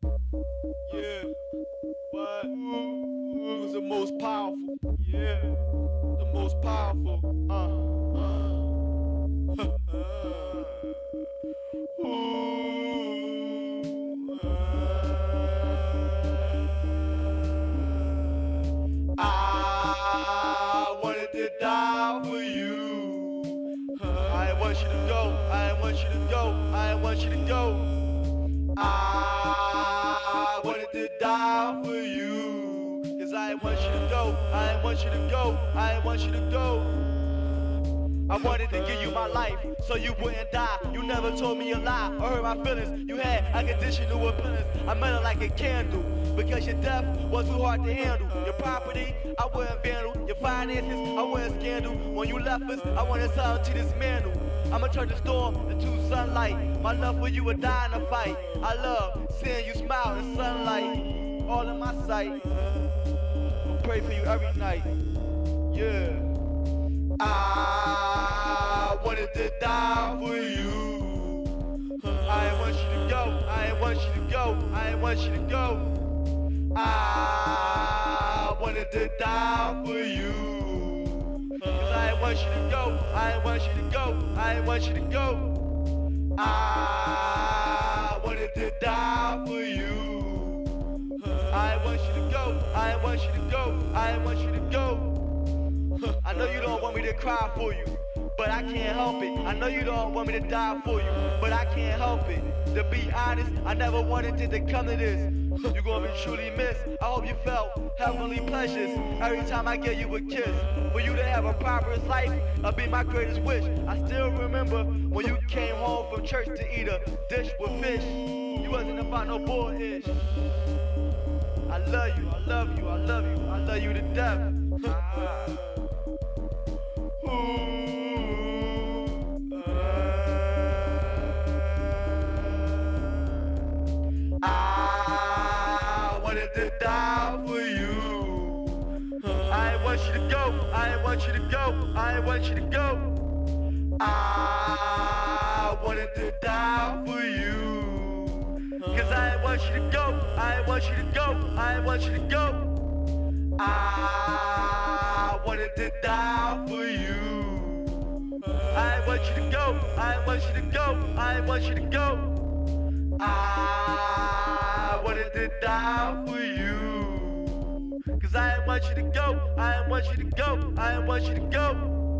Yeah. What? He was the most powerful. Yeah. The most powerful. Uh. Ooh. I wanted to die for you. I want you to go. I want you to go. I want you to go. I want you to go. I want you to go. I want you to go. I wanted to give you my life so you wouldn't die. You never told me a lie or hurt my feelings. You had unconditional appearance. I met her like a candle because your death was too hard to handle. Your property, I wouldn't vandal. Your finances, I wouldn't scandal. When you left us, I wanted something to dismantle. I'ma turn the storm into sunlight. My love for you would die a fight. I love seeing you smile in sunlight, all in my sight. Pray for you every night. Yeah. I wanted to die for you. I want you to go. I want you to go. I want you to go. I wanted to die for you. Cause I want you to go. I want you to go. I want you to go. I wanted to die for you. I want you to go. I want you to go. I want you to go. I know you don't want me to cry for you, but I can't help it. I know you don't want me to die for you, but I can't help it. To be honest, I never wanted it to come to this. You're gonna be truly missed. I hope you felt heavenly pleasures every time I gave you a kiss. For you to have a prosperous life, that'll be my greatest wish. I still remember when you came home from church to eat a dish with fish. You wasn't about no bull-ish. I love you, love you, I love you, I love you to death. Ooh, I wanted to die for you. I want you to go. I want you to go. I want you to go. I wanted to die for you. Want you to go. I want you to go. I want you to go. I wanted to die for you. I want you to go. I want you to go. I want you to go. I wanted to die for you. Cause I want you to go. I want you to go. I want you to go.